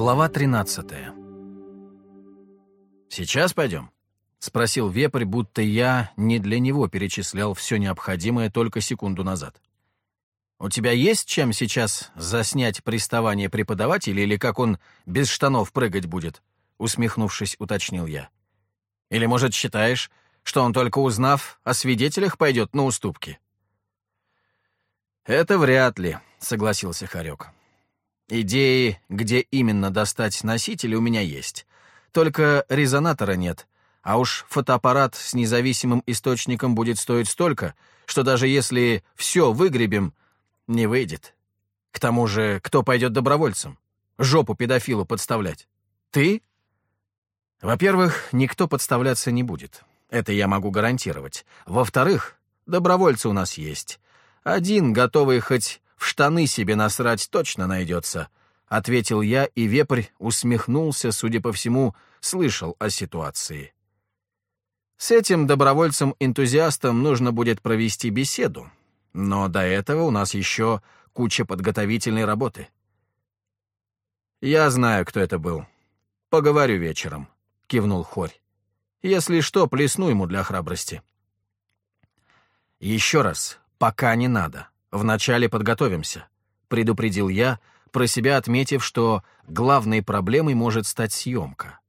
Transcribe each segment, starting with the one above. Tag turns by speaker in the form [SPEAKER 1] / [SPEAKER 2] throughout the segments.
[SPEAKER 1] Глава 13 «Сейчас пойдем?» — спросил вепрь, будто я не для него перечислял все необходимое только секунду назад. «У тебя есть чем сейчас заснять приставание преподавателя или как он без штанов прыгать будет?» — усмехнувшись, уточнил я. «Или, может, считаешь, что он только узнав о свидетелях пойдет на уступки?» «Это вряд ли», — согласился Харек. Идеи, где именно достать носитель, у меня есть. Только резонатора нет. А уж фотоаппарат с независимым источником будет стоить столько, что даже если все выгребем, не выйдет. К тому же, кто пойдет добровольцем? Жопу педофилу подставлять? Ты? Во-первых, никто подставляться не будет. Это я могу гарантировать. Во-вторых, добровольцы у нас есть. Один, готовый хоть в штаны себе насрать точно найдется», — ответил я, и вепрь усмехнулся, судя по всему, слышал о ситуации. С этим добровольцем-энтузиастом нужно будет провести беседу, но до этого у нас еще куча подготовительной работы. «Я знаю, кто это был. Поговорю вечером», — кивнул Хорь. «Если что, плесну ему для храбрости». «Еще раз, пока не надо. «Вначале подготовимся», — предупредил я, про себя отметив, что главной проблемой может стать съемка.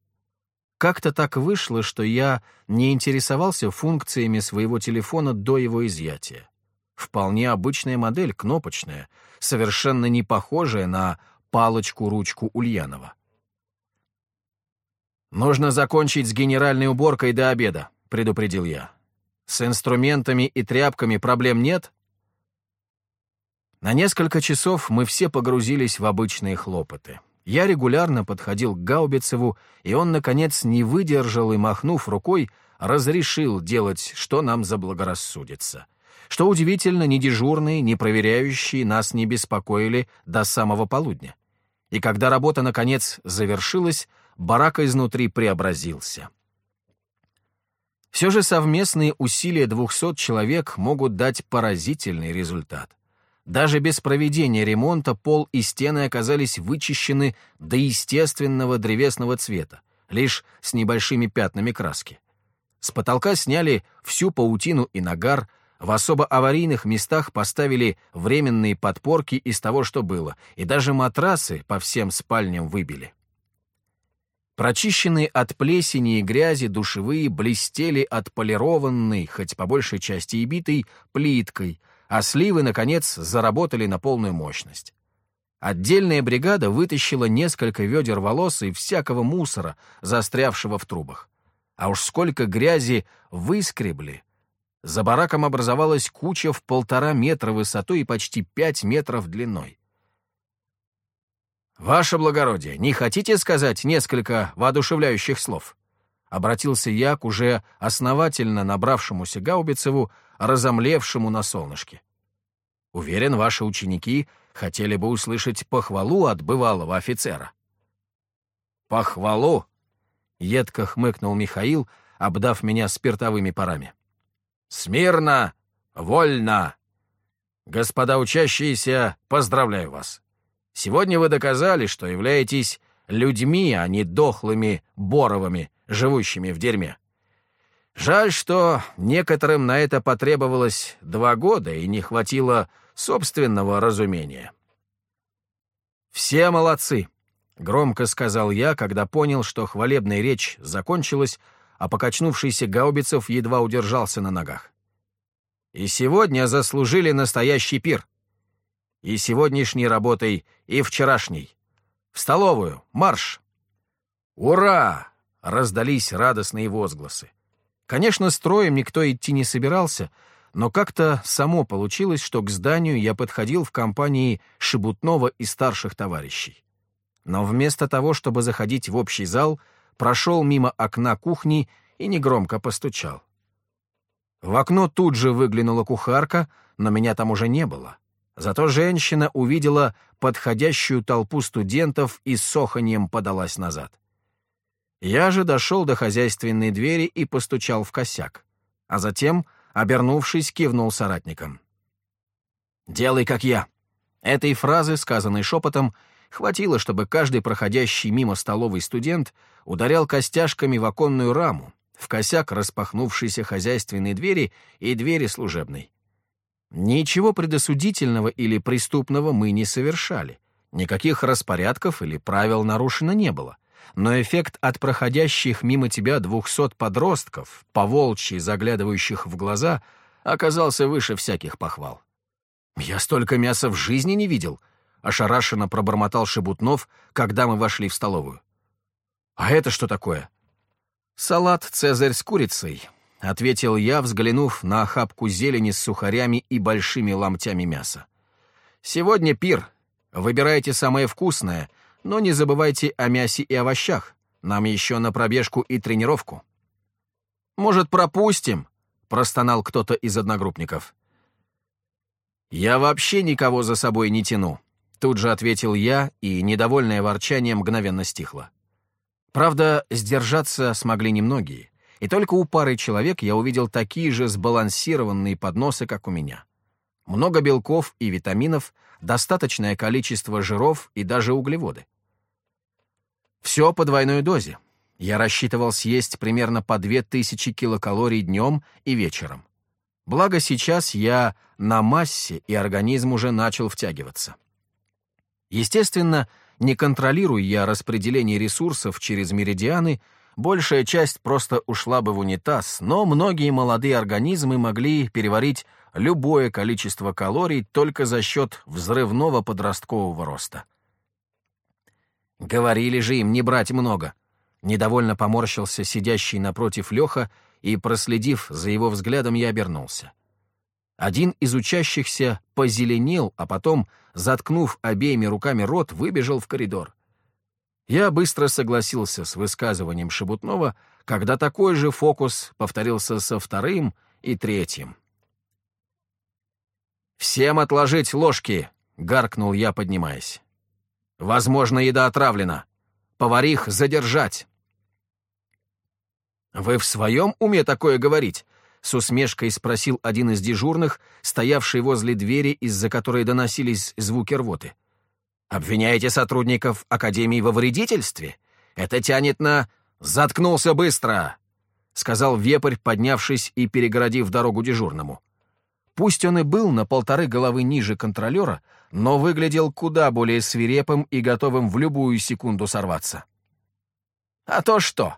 [SPEAKER 1] Как-то так вышло, что я не интересовался функциями своего телефона до его изъятия. Вполне обычная модель, кнопочная, совершенно не похожая на палочку-ручку Ульянова. «Нужно закончить с генеральной уборкой до обеда», — предупредил я. «С инструментами и тряпками проблем нет?» На несколько часов мы все погрузились в обычные хлопоты. Я регулярно подходил к Гаубицеву, и он, наконец, не выдержал и, махнув рукой, разрешил делать, что нам заблагорассудится. Что удивительно, ни дежурные, ни проверяющие нас не беспокоили до самого полудня. И когда работа, наконец, завершилась, барак изнутри преобразился. Все же совместные усилия двухсот человек могут дать поразительный результат. Даже без проведения ремонта пол и стены оказались вычищены до естественного древесного цвета, лишь с небольшими пятнами краски. С потолка сняли всю паутину и нагар, в особо аварийных местах поставили временные подпорки из того, что было, и даже матрасы по всем спальням выбили. Прочищенные от плесени и грязи душевые блестели отполированной, хоть по большей части и битой, плиткой — а сливы, наконец, заработали на полную мощность. Отдельная бригада вытащила несколько ведер волос и всякого мусора, застрявшего в трубах. А уж сколько грязи выскребли. За бараком образовалась куча в полтора метра высотой и почти пять метров длиной. «Ваше благородие, не хотите сказать несколько воодушевляющих слов?» Обратился я к уже основательно набравшемуся Гаубицеву, разомлевшему на солнышке. Уверен, ваши ученики хотели бы услышать похвалу от бывалого офицера. «Похвалу?» — едко хмыкнул Михаил, обдав меня спиртовыми парами. «Смирно! Вольно! Господа учащиеся, поздравляю вас! Сегодня вы доказали, что являетесь людьми, а не дохлыми боровыми, живущими в дерьме. Жаль, что некоторым на это потребовалось два года и не хватило собственного разумения. «Все молодцы», — громко сказал я, когда понял, что хвалебная речь закончилась, а покачнувшийся Гаубицев едва удержался на ногах. «И сегодня заслужили настоящий пир. И сегодняшней работой, и вчерашней. В столовую, марш!» «Ура!» — раздались радостные возгласы. Конечно, строем никто идти не собирался, но как-то само получилось, что к зданию я подходил в компании Шебутнова и старших товарищей. Но вместо того, чтобы заходить в общий зал, прошел мимо окна кухни и негромко постучал. В окно тут же выглянула кухарка, но меня там уже не было. Зато женщина увидела подходящую толпу студентов и с оханьем подалась назад. Я же дошел до хозяйственной двери и постучал в косяк, а затем, обернувшись, кивнул соратникам. «Делай, как я». Этой фразы, сказанной шепотом, Хватило, чтобы каждый проходящий мимо столовый студент ударял костяшками в оконную раму, в косяк распахнувшейся хозяйственной двери и двери служебной. Ничего предосудительного или преступного мы не совершали. Никаких распорядков или правил нарушено не было. Но эффект от проходящих мимо тебя двухсот подростков, поволчьи заглядывающих в глаза, оказался выше всяких похвал. «Я столько мяса в жизни не видел», — ошарашенно пробормотал Шебутнов, когда мы вошли в столовую. «А это что такое?» «Салат «Цезарь» с курицей», — ответил я, взглянув на охапку зелени с сухарями и большими ломтями мяса. «Сегодня пир. Выбирайте самое вкусное, но не забывайте о мясе и овощах. Нам еще на пробежку и тренировку». «Может, пропустим?» — простонал кто-то из одногруппников. «Я вообще никого за собой не тяну», — тут же ответил я, и недовольное ворчание мгновенно стихло. Правда, сдержаться смогли немногие, и только у пары человек я увидел такие же сбалансированные подносы, как у меня. Много белков и витаминов, достаточное количество жиров и даже углеводы. Все по двойной дозе. Я рассчитывал съесть примерно по 2000 килокалорий днем и вечером. Благо сейчас я на массе, и организм уже начал втягиваться. Естественно, не контролируя я распределение ресурсов через меридианы, большая часть просто ушла бы в унитаз, но многие молодые организмы могли переварить любое количество калорий только за счет взрывного подросткового роста. Говорили же им не брать много. Недовольно поморщился сидящий напротив Леха, и, проследив за его взглядом, я обернулся. Один из учащихся позеленел, а потом, заткнув обеими руками рот, выбежал в коридор. Я быстро согласился с высказыванием Шебутнова, когда такой же фокус повторился со вторым и третьим. «Всем отложить ложки!» — гаркнул я, поднимаясь. «Возможно, еда отравлена. Поварих задержать!» «Вы в своем уме такое говорить?» — с усмешкой спросил один из дежурных, стоявший возле двери, из-за которой доносились звуки рвоты. «Обвиняете сотрудников Академии во вредительстве? Это тянет на... Заткнулся быстро!» — сказал вепрь, поднявшись и перегородив дорогу дежурному. Пусть он и был на полторы головы ниже контролера, но выглядел куда более свирепым и готовым в любую секунду сорваться. «А то что?»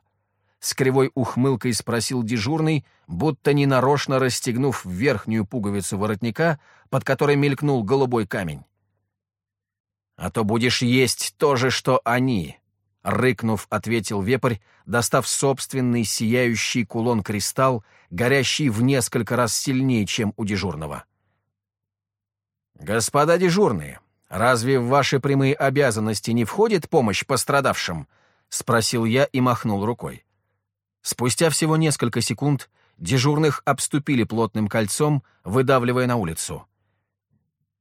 [SPEAKER 1] с кривой ухмылкой спросил дежурный, будто ненарочно расстегнув верхнюю пуговицу воротника, под которой мелькнул голубой камень. «А то будешь есть то же, что они», — рыкнув, ответил вепрь, достав собственный сияющий кулон-кристалл, горящий в несколько раз сильнее, чем у дежурного. «Господа дежурные, разве в ваши прямые обязанности не входит помощь пострадавшим?» — спросил я и махнул рукой. Спустя всего несколько секунд дежурных обступили плотным кольцом, выдавливая на улицу.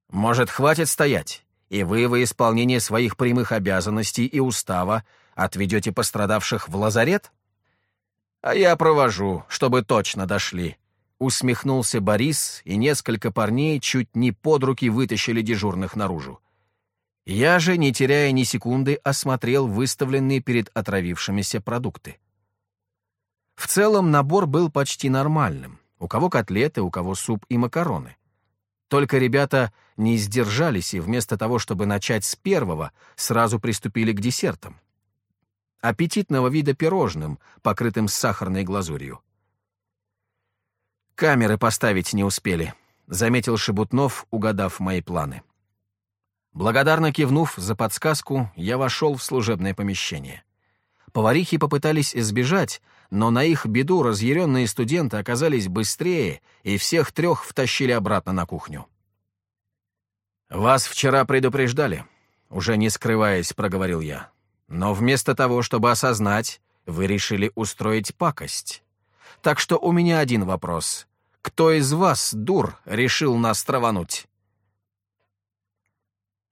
[SPEAKER 1] «Может, хватит стоять, и вы во исполнение своих прямых обязанностей и устава отведете пострадавших в лазарет?» «А я провожу, чтобы точно дошли», — усмехнулся Борис, и несколько парней чуть не под руки вытащили дежурных наружу. Я же, не теряя ни секунды, осмотрел выставленные перед отравившимися продукты. В целом набор был почти нормальным. У кого котлеты, у кого суп и макароны. Только ребята не сдержались и вместо того, чтобы начать с первого, сразу приступили к десертам. Аппетитного вида пирожным, покрытым сахарной глазурью. «Камеры поставить не успели», — заметил Шебутнов, угадав мои планы. Благодарно кивнув за подсказку, я вошел в служебное помещение. Поварихи попытались избежать, но на их беду разъяренные студенты оказались быстрее, и всех трех втащили обратно на кухню. «Вас вчера предупреждали», — уже не скрываясь, проговорил я. «Но вместо того, чтобы осознать, вы решили устроить пакость. Так что у меня один вопрос. Кто из вас, дур, решил нас травануть?»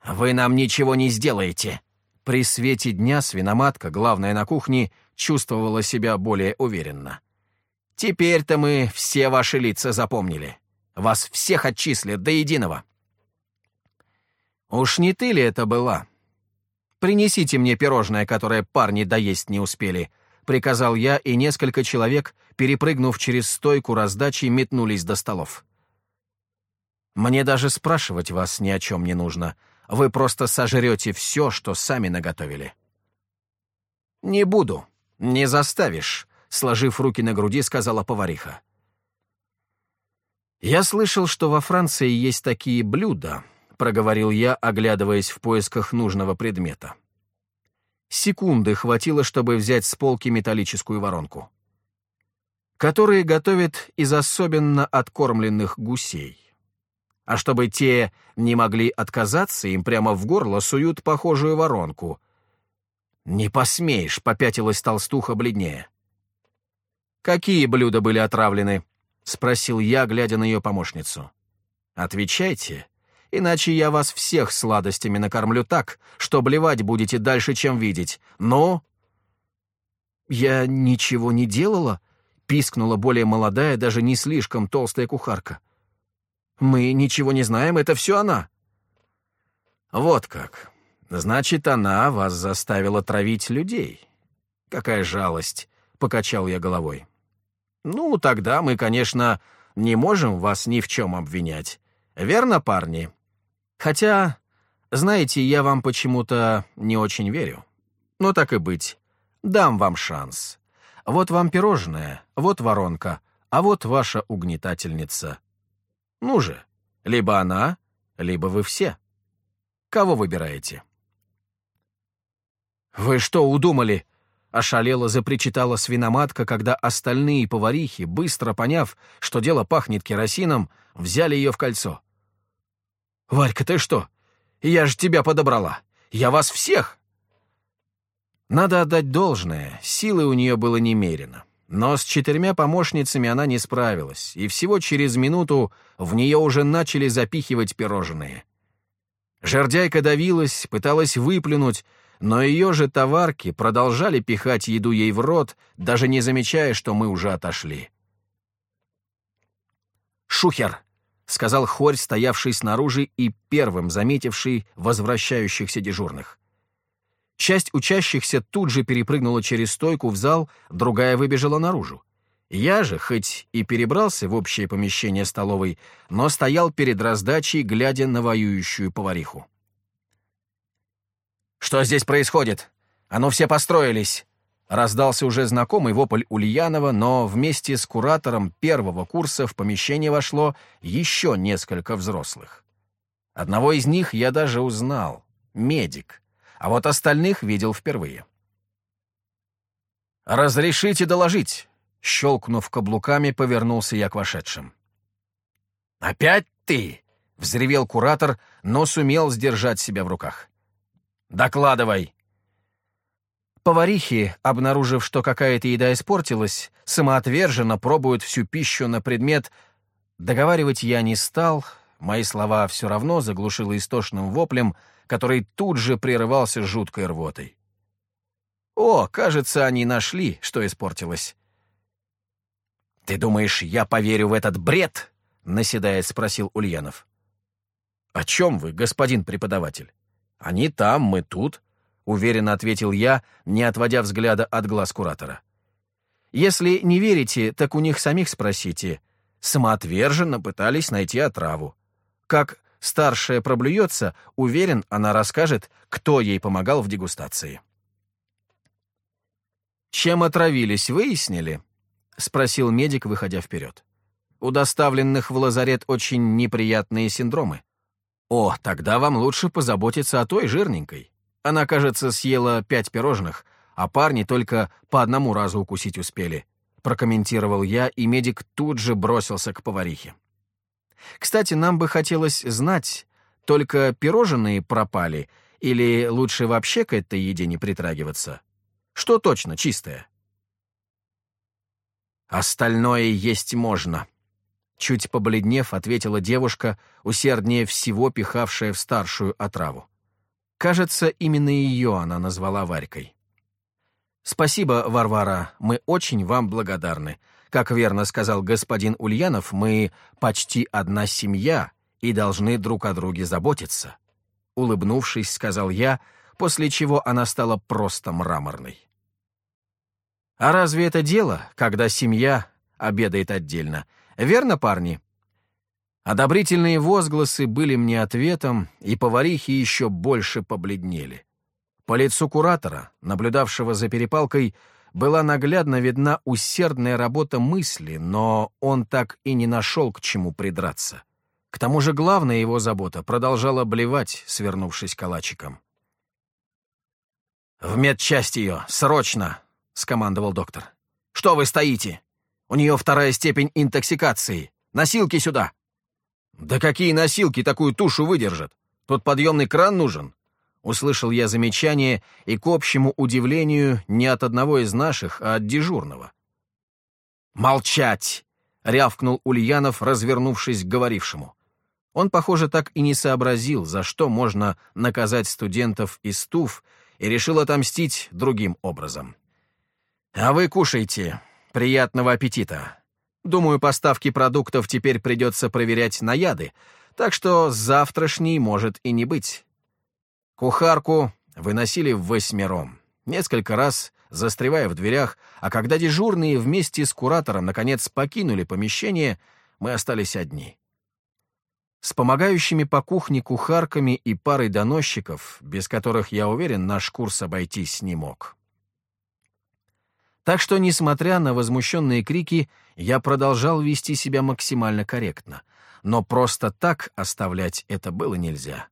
[SPEAKER 1] «Вы нам ничего не сделаете», при свете дня свиноматка, главная на кухне, чувствовала себя более уверенно. «Теперь-то мы все ваши лица запомнили. Вас всех отчислят до единого». «Уж не ты ли это была?» Принесите мне пирожное, которое парни доесть не успели», — приказал я, и несколько человек, перепрыгнув через стойку раздачи, метнулись до столов. «Мне даже спрашивать вас ни о чем не нужно. Вы просто сожрете все, что сами наготовили». «Не буду. Не заставишь», — сложив руки на груди, сказала повариха. «Я слышал, что во Франции есть такие блюда», — проговорил я, оглядываясь в поисках нужного предмета. Секунды хватило, чтобы взять с полки металлическую воронку. «Которые готовят из особенно откормленных гусей. А чтобы те не могли отказаться, им прямо в горло суют похожую воронку. «Не посмеешь», — попятилась толстуха бледнее. «Какие блюда были отравлены?» — спросил я, глядя на ее помощницу. «Отвечайте, иначе я вас всех сладостями накормлю так, что блевать будете дальше, чем видеть. Но...» «Я ничего не делала», — пискнула более молодая, даже не слишком толстая кухарка. «Мы ничего не знаем, это все она». «Вот как. Значит, она вас заставила травить людей. Какая жалость», — покачал я головой. Ну, тогда мы, конечно, не можем вас ни в чем обвинять. Верно, парни? Хотя, знаете, я вам почему-то не очень верю. Но так и быть. Дам вам шанс. Вот вам пирожное, вот воронка, а вот ваша угнетательница. Ну же, либо она, либо вы все. Кого выбираете? «Вы что удумали?» Ошалела запричитала свиноматка, когда остальные поварихи, быстро поняв, что дело пахнет керосином, взяли ее в кольцо. «Варька, ты что? Я же тебя подобрала! Я вас всех!» Надо отдать должное, силы у нее было немерено. Но с четырьмя помощницами она не справилась, и всего через минуту в нее уже начали запихивать пирожные. Жердяйка давилась, пыталась выплюнуть, но ее же товарки продолжали пихать еду ей в рот, даже не замечая, что мы уже отошли. «Шухер!» — сказал Хорь, стоявший снаружи и первым заметивший возвращающихся дежурных. Часть учащихся тут же перепрыгнула через стойку в зал, другая выбежала наружу. Я же, хоть и перебрался в общее помещение столовой, но стоял перед раздачей, глядя на воюющую повариху. «Что здесь происходит? А ну все построились!» Раздался уже знакомый вопль Ульянова, но вместе с куратором первого курса в помещение вошло еще несколько взрослых. Одного из них я даже узнал — медик, а вот остальных видел впервые. «Разрешите доложить!» — щелкнув каблуками, повернулся я к вошедшим. «Опять ты!» — взревел куратор, но сумел сдержать себя в руках. «Докладывай!» Поварихи, обнаружив, что какая-то еда испортилась, самоотверженно пробуют всю пищу на предмет «договаривать я не стал», мои слова все равно заглушило истошным воплем, который тут же прерывался жуткой рвотой. «О, кажется, они нашли, что испортилось». «Ты думаешь, я поверю в этот бред?» — наседая спросил Ульянов. «О чем вы, господин преподаватель?» «Они там, мы тут», — уверенно ответил я, не отводя взгляда от глаз куратора. «Если не верите, так у них самих спросите. Самоотверженно пытались найти отраву. Как старшая проблюется, уверен, она расскажет, кто ей помогал в дегустации». «Чем отравились, выяснили?» — спросил медик, выходя вперед. «У доставленных в лазарет очень неприятные синдромы. «О, тогда вам лучше позаботиться о той жирненькой. Она, кажется, съела пять пирожных, а парни только по одному разу укусить успели», — прокомментировал я, и медик тут же бросился к поварихе. «Кстати, нам бы хотелось знать, только пирожные пропали или лучше вообще к этой еде не притрагиваться? Что точно чистое?» «Остальное есть можно», Чуть побледнев, ответила девушка, усерднее всего пихавшая в старшую отраву. Кажется, именно ее она назвала Варькой. «Спасибо, Варвара, мы очень вам благодарны. Как верно сказал господин Ульянов, мы почти одна семья и должны друг о друге заботиться». Улыбнувшись, сказал я, после чего она стала просто мраморной. А разве это дело, когда семья обедает отдельно? Верно, парни? Одобрительные возгласы были мне ответом, и поварихи еще больше побледнели. По лицу куратора, наблюдавшего за перепалкой, была наглядно видна усердная работа мысли, но он так и не нашел к чему придраться. К тому же главная его забота продолжала блевать, свернувшись калачиком. «В медчасть ее, срочно!» — скомандовал доктор. «Что вы стоите? У нее вторая степень интоксикации. Носилки сюда!» «Да какие носилки такую тушу выдержат? Тут подъемный кран нужен!» Услышал я замечание, и, к общему удивлению, не от одного из наших, а от дежурного. «Молчать!» — рявкнул Ульянов, развернувшись к говорившему. Он, похоже, так и не сообразил, за что можно наказать студентов из ТУФ, и решил отомстить другим образом. «А вы кушайте. Приятного аппетита. Думаю, поставки продуктов теперь придется проверять на яды, так что завтрашний может и не быть. Кухарку выносили восьмером, несколько раз застревая в дверях, а когда дежурные вместе с куратором наконец покинули помещение, мы остались одни. С помогающими по кухне кухарками и парой доносчиков, без которых, я уверен, наш курс обойтись не мог. Так что, несмотря на возмущенные крики, я продолжал вести себя максимально корректно. Но просто так оставлять это было нельзя.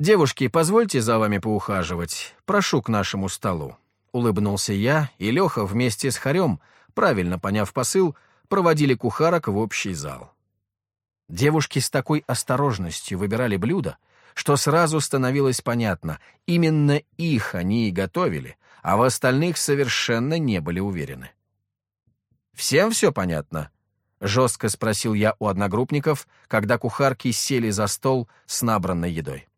[SPEAKER 1] «Девушки, позвольте за вами поухаживать. Прошу к нашему столу». Улыбнулся я, и Леха вместе с Харем, правильно поняв посыл, проводили кухарок в общий зал. Девушки с такой осторожностью выбирали блюда, что сразу становилось понятно, именно их они и готовили, а в остальных совершенно не были уверены. «Всем все понятно?» — жестко спросил я у одногруппников, когда кухарки сели за стол с набранной едой.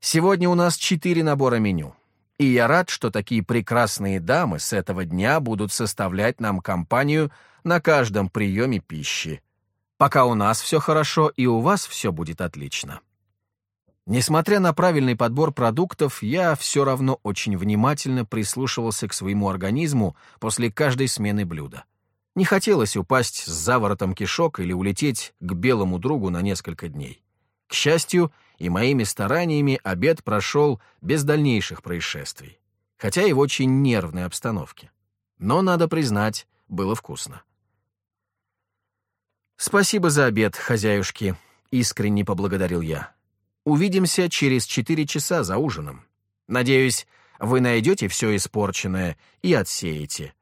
[SPEAKER 1] Сегодня у нас четыре набора меню. И я рад, что такие прекрасные дамы с этого дня будут составлять нам компанию на каждом приеме пищи. Пока у нас все хорошо, и у вас все будет отлично. Несмотря на правильный подбор продуктов, я все равно очень внимательно прислушивался к своему организму после каждой смены блюда. Не хотелось упасть с заворотом кишок или улететь к белому другу на несколько дней. К счастью, и моими стараниями обед прошел без дальнейших происшествий, хотя и в очень нервной обстановке. Но, надо признать, было вкусно. «Спасибо за обед, хозяюшки», — искренне поблагодарил я. «Увидимся через четыре часа за ужином. Надеюсь, вы найдете все испорченное и отсеете.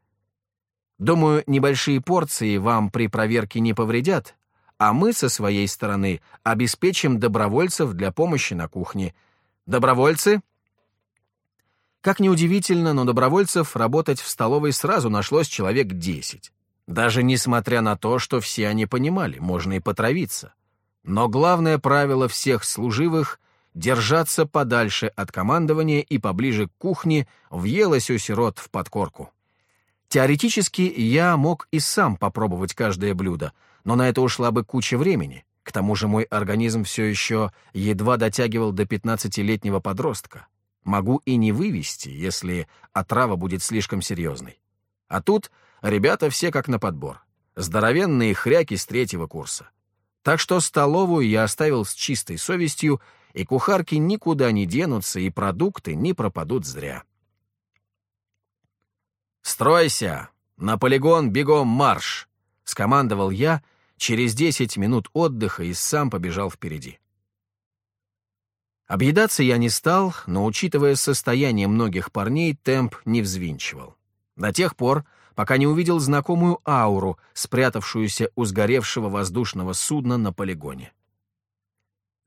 [SPEAKER 1] Думаю, небольшие порции вам при проверке не повредят, а мы со своей стороны обеспечим добровольцев для помощи на кухне. Добровольцы? Как ни удивительно, но добровольцев работать в столовой сразу нашлось человек десять. Даже несмотря на то, что все они понимали, можно и потравиться. Но главное правило всех служивых — держаться подальше от командования и поближе к кухне въелось у сирот в подкорку. Теоретически я мог и сам попробовать каждое блюдо, но на это ушла бы куча времени. К тому же мой организм все еще едва дотягивал до 15-летнего подростка. Могу и не вывести, если отрава будет слишком серьезной. А тут ребята все как на подбор. Здоровенные хряки с третьего курса. Так что столовую я оставил с чистой совестью, и кухарки никуда не денутся, и продукты не пропадут зря. «Стройся! На полигон бегом марш!» — скомандовал я — Через десять минут отдыха и сам побежал впереди. Объедаться я не стал, но, учитывая состояние многих парней, темп не взвинчивал. До тех пор, пока не увидел знакомую ауру, спрятавшуюся у сгоревшего воздушного судна на полигоне.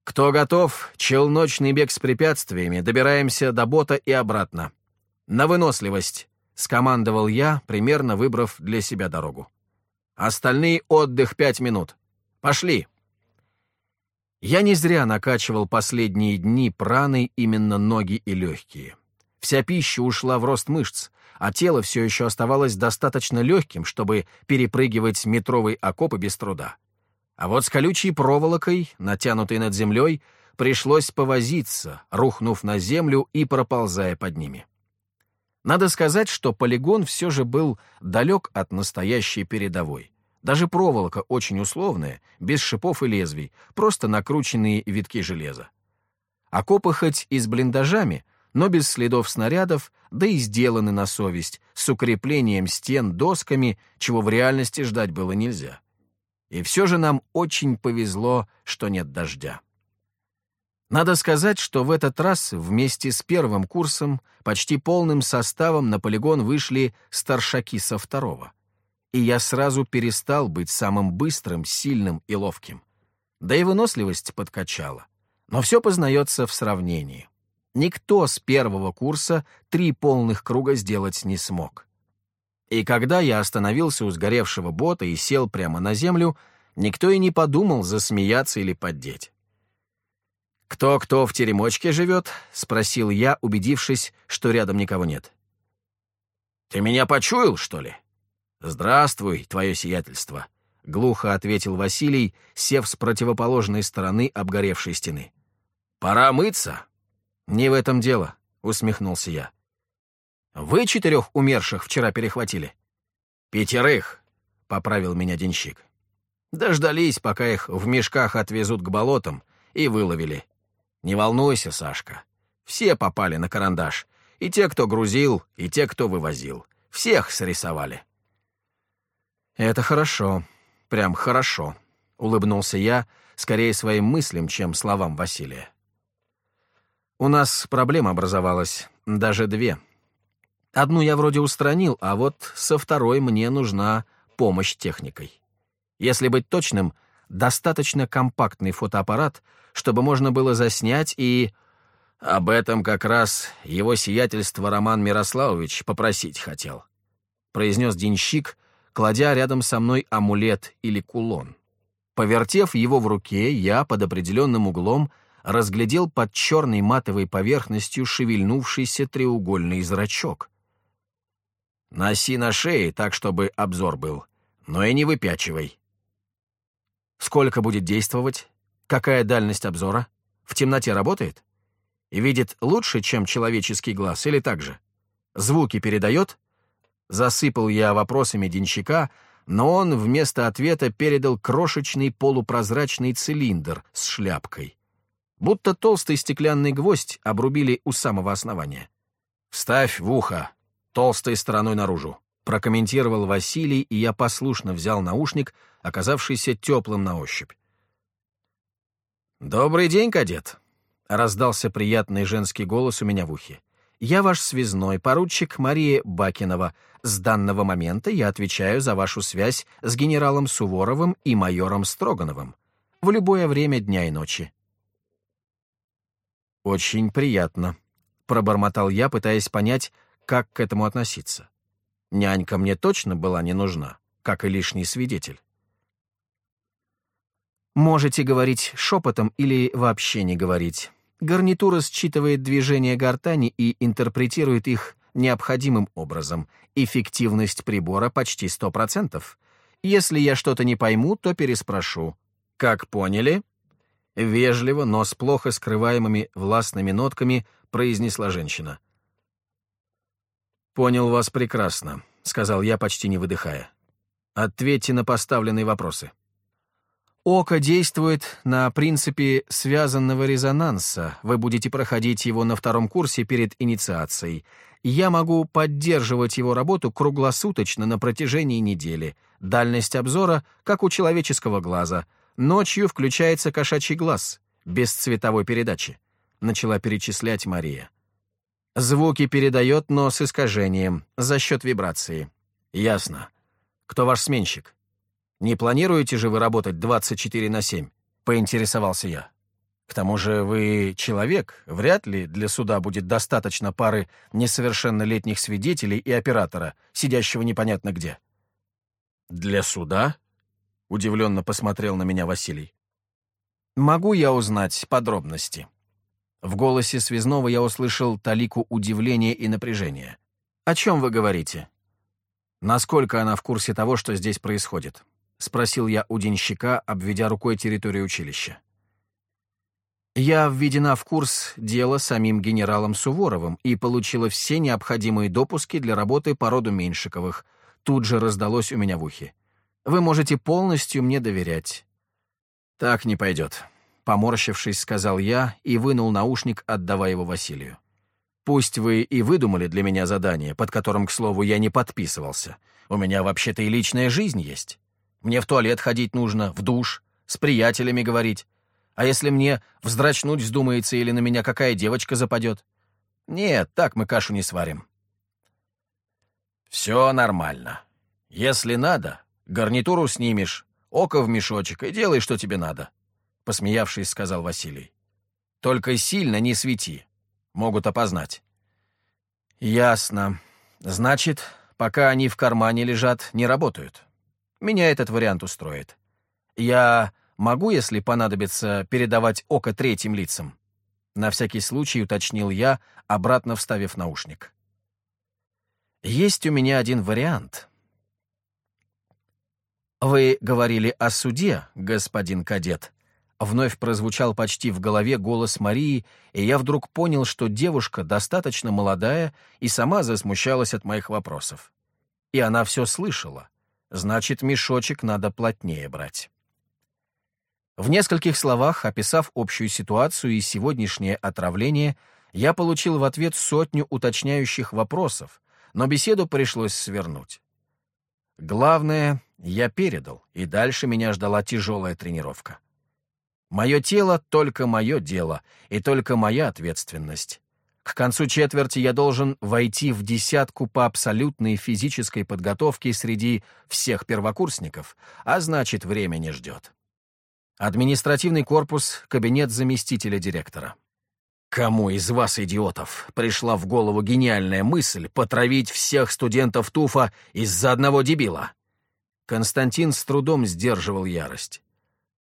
[SPEAKER 1] «Кто готов? Челночный бег с препятствиями. Добираемся до бота и обратно. На выносливость!» — скомандовал я, примерно выбрав для себя дорогу. Остальные отдых пять минут. Пошли. Я не зря накачивал последние дни праной именно ноги и легкие. Вся пища ушла в рост мышц, а тело все еще оставалось достаточно легким, чтобы перепрыгивать метровые окопы без труда. А вот с колючей проволокой, натянутой над землей, пришлось повозиться, рухнув на землю и проползая под ними. Надо сказать, что полигон все же был далек от настоящей передовой. Даже проволока очень условная, без шипов и лезвий, просто накрученные витки железа. Окопы хоть и с блиндажами, но без следов снарядов, да и сделаны на совесть, с укреплением стен досками, чего в реальности ждать было нельзя. И все же нам очень повезло, что нет дождя. Надо сказать, что в этот раз вместе с первым курсом почти полным составом на полигон вышли старшаки со второго. И я сразу перестал быть самым быстрым, сильным и ловким. Да и выносливость подкачала. Но все познается в сравнении. Никто с первого курса три полных круга сделать не смог. И когда я остановился у сгоревшего бота и сел прямо на землю, никто и не подумал засмеяться или поддеть. «Кто-кто в теремочке живет?» — спросил я, убедившись, что рядом никого нет. «Ты меня почуял, что ли?» «Здравствуй, твое сиятельство», — глухо ответил Василий, сев с противоположной стороны обгоревшей стены. «Пора мыться». «Не в этом дело», — усмехнулся я. «Вы четырех умерших вчера перехватили?» «Пятерых», — поправил меня денщик. «Дождались, пока их в мешках отвезут к болотам, и выловили. Не волнуйся, Сашка. Все попали на карандаш. И те, кто грузил, и те, кто вывозил. Всех срисовали. Это хорошо. Прям хорошо. Улыбнулся я, скорее своим мыслям, чем словам Василия. У нас проблема образовалась. Даже две. Одну я вроде устранил, а вот со второй мне нужна помощь техникой. Если быть точным, достаточно компактный фотоаппарат — чтобы можно было заснять и... Об этом как раз его сиятельство Роман Мирославович попросить хотел, произнес денщик, кладя рядом со мной амулет или кулон. Повертев его в руке, я под определенным углом разглядел под черной матовой поверхностью шевельнувшийся треугольный зрачок. «Носи на шее так, чтобы обзор был, но и не выпячивай». «Сколько будет действовать?» Какая дальность обзора? В темноте работает? И видит лучше, чем человеческий глаз, или так же? Звуки передает? Засыпал я вопросами денщика, но он вместо ответа передал крошечный полупрозрачный цилиндр с шляпкой. Будто толстый стеклянный гвоздь обрубили у самого основания. «Вставь в ухо, толстой стороной наружу», — прокомментировал Василий, и я послушно взял наушник, оказавшийся теплым на ощупь. «Добрый день, кадет!» — раздался приятный женский голос у меня в ухе. «Я ваш связной, поручик Мария Бакинова. С данного момента я отвечаю за вашу связь с генералом Суворовым и майором Строгановым. В любое время дня и ночи». «Очень приятно», — пробормотал я, пытаясь понять, как к этому относиться. Нянька мне точно была не нужна, как и лишний свидетель. Можете говорить шепотом или вообще не говорить. Гарнитура считывает движения гортани и интерпретирует их необходимым образом. Эффективность прибора почти 100%. Если я что-то не пойму, то переспрошу. Как поняли? Вежливо, но с плохо скрываемыми властными нотками произнесла женщина. «Понял вас прекрасно», — сказал я, почти не выдыхая. «Ответьте на поставленные вопросы». Око действует на принципе связанного резонанса. Вы будете проходить его на втором курсе перед инициацией. Я могу поддерживать его работу круглосуточно на протяжении недели. Дальность обзора, как у человеческого глаза. Ночью включается кошачий глаз, без цветовой передачи. Начала перечислять Мария. Звуки передает, но с искажением, за счет вибрации. Ясно. Кто ваш сменщик? «Не планируете же вы работать 24 на 7?» — поинтересовался я. «К тому же вы человек, вряд ли для суда будет достаточно пары несовершеннолетних свидетелей и оператора, сидящего непонятно где». «Для суда?» — удивленно посмотрел на меня Василий. «Могу я узнать подробности?» В голосе связного я услышал талику удивления и напряжения. «О чем вы говорите?» «Насколько она в курсе того, что здесь происходит?» — спросил я у денщика, обведя рукой территорию училища. Я введена в курс дела самим генералом Суворовым и получила все необходимые допуски для работы по роду Меньшиковых. Тут же раздалось у меня в ухе. Вы можете полностью мне доверять. Так не пойдет. Поморщившись, сказал я и вынул наушник, отдавая его Василию. Пусть вы и выдумали для меня задание, под которым, к слову, я не подписывался. У меня вообще-то и личная жизнь есть. Мне в туалет ходить нужно, в душ, с приятелями говорить. А если мне вздрачнуть вздумается или на меня какая девочка западет? Нет, так мы кашу не сварим. Все нормально. Если надо, гарнитуру снимешь, око в мешочек и делай, что тебе надо, — посмеявшись, сказал Василий. Только сильно не свети. Могут опознать. Ясно. Значит, пока они в кармане лежат, не работают. Меня этот вариант устроит. Я могу, если понадобится, передавать око третьим лицам? На всякий случай уточнил я, обратно вставив наушник. Есть у меня один вариант. Вы говорили о суде, господин кадет. Вновь прозвучал почти в голове голос Марии, и я вдруг понял, что девушка достаточно молодая и сама засмущалась от моих вопросов. И она все слышала. Значит, мешочек надо плотнее брать. В нескольких словах, описав общую ситуацию и сегодняшнее отравление, я получил в ответ сотню уточняющих вопросов, но беседу пришлось свернуть. Главное, я передал, и дальше меня ждала тяжелая тренировка. Мое тело — только мое дело, и только моя ответственность. К концу четверти я должен войти в десятку по абсолютной физической подготовке среди всех первокурсников, а значит, время не ждет. Административный корпус, кабинет заместителя директора. Кому из вас, идиотов, пришла в голову гениальная мысль потравить всех студентов ТУФа из-за одного дебила? Константин с трудом сдерживал ярость.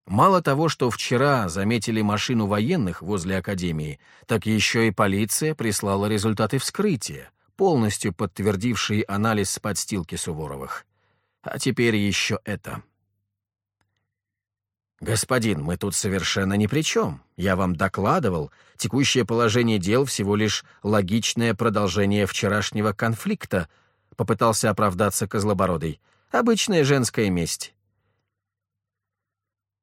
[SPEAKER 1] Мало того, что вчера заметили машину военных возле Академии, так еще и полиция прислала результаты вскрытия, полностью подтвердившие анализ подстилки Суворовых. А теперь еще это. «Господин, мы тут совершенно ни при чем. Я вам докладывал. Текущее положение дел всего лишь логичное продолжение вчерашнего конфликта», — попытался оправдаться Козлобородый. «Обычная женская месть.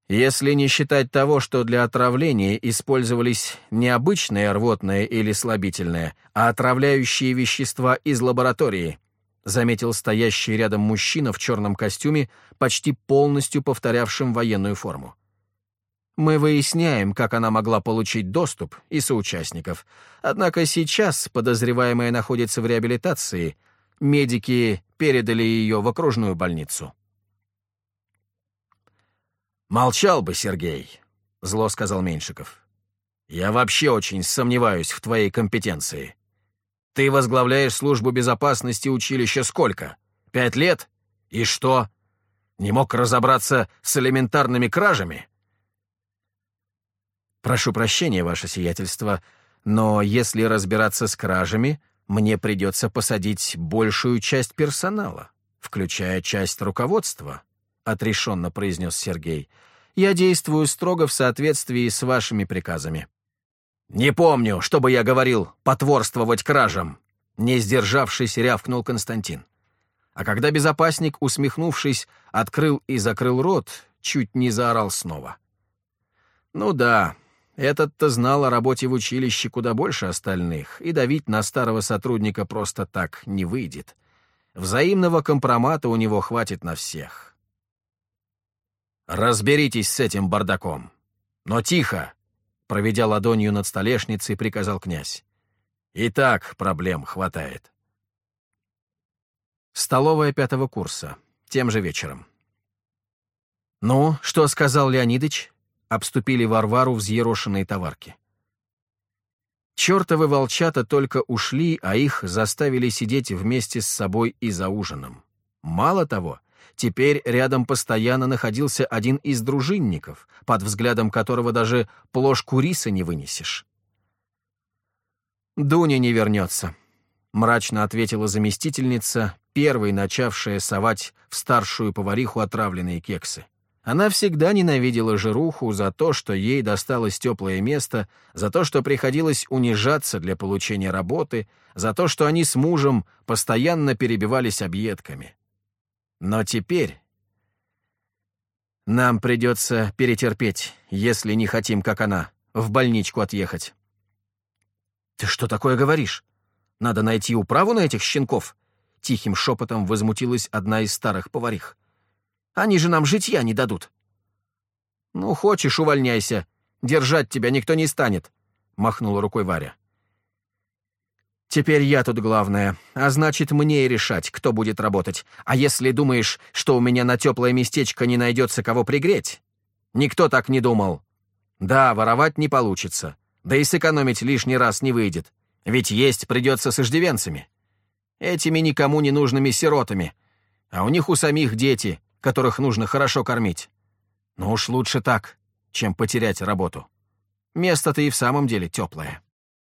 [SPEAKER 1] Если не считать того, что для отравления использовались не обычные рвотные или слабительные, а отравляющие вещества из лаборатории, заметил стоящий рядом мужчина в черном костюме, почти полностью повторявшим военную форму. Мы выясняем, как она могла получить доступ и соучастников. Однако сейчас подозреваемая находится в реабилитации. Медики передали ее в окружную больницу. «Молчал бы, Сергей», — зло сказал Меньшиков. «Я вообще очень сомневаюсь в твоей компетенции. Ты возглавляешь службу безопасности училища сколько? Пять лет? И что? Не мог разобраться с элементарными кражами?» «Прошу прощения, ваше сиятельство, но если разбираться с кражами, мне придется посадить большую часть персонала, включая часть руководства», — отрешенно произнес Сергей. «Я действую строго в соответствии с вашими приказами». «Не помню, чтобы я говорил «потворствовать кражам», — не сдержавшись, рявкнул Константин. А когда безопасник, усмехнувшись, открыл и закрыл рот, чуть не заорал снова. «Ну да, этот-то знал о работе в училище куда больше остальных, и давить на старого сотрудника просто так не выйдет. Взаимного компромата у него хватит на всех». «Разберитесь с этим бардаком. Но тихо!» Проведя ладонью над столешницей, приказал князь. «И так проблем хватает». Столовая пятого курса. Тем же вечером. «Ну, что сказал Леонидыч?» Обступили Варвару взъерошенные товарки. Чёртовы волчата только ушли, а их заставили сидеть вместе с собой и за ужином. Мало того, Теперь рядом постоянно находился один из дружинников, под взглядом которого даже плошку риса не вынесешь. «Дуня не вернется», — мрачно ответила заместительница, первой начавшая совать в старшую повариху отравленные кексы. Она всегда ненавидела жируху за то, что ей досталось теплое место, за то, что приходилось унижаться для получения работы, за то, что они с мужем постоянно перебивались объедками. Но теперь нам придется перетерпеть, если не хотим, как она, в больничку отъехать. «Ты что такое говоришь? Надо найти управу на этих щенков?» Тихим шепотом возмутилась одна из старых поварих. Они же нам житья не дадут». «Ну, хочешь, увольняйся. Держать тебя никто не станет», — махнула рукой Варя. «Теперь я тут главная, а значит, мне и решать, кто будет работать. А если думаешь, что у меня на теплое местечко не найдется кого пригреть? Никто так не думал. Да, воровать не получится, да и сэкономить лишний раз не выйдет, ведь есть придется с иждивенцами. Этими никому не нужными сиротами, а у них у самих дети, которых нужно хорошо кормить. Но уж лучше так, чем потерять работу. Место-то и в самом деле теплое.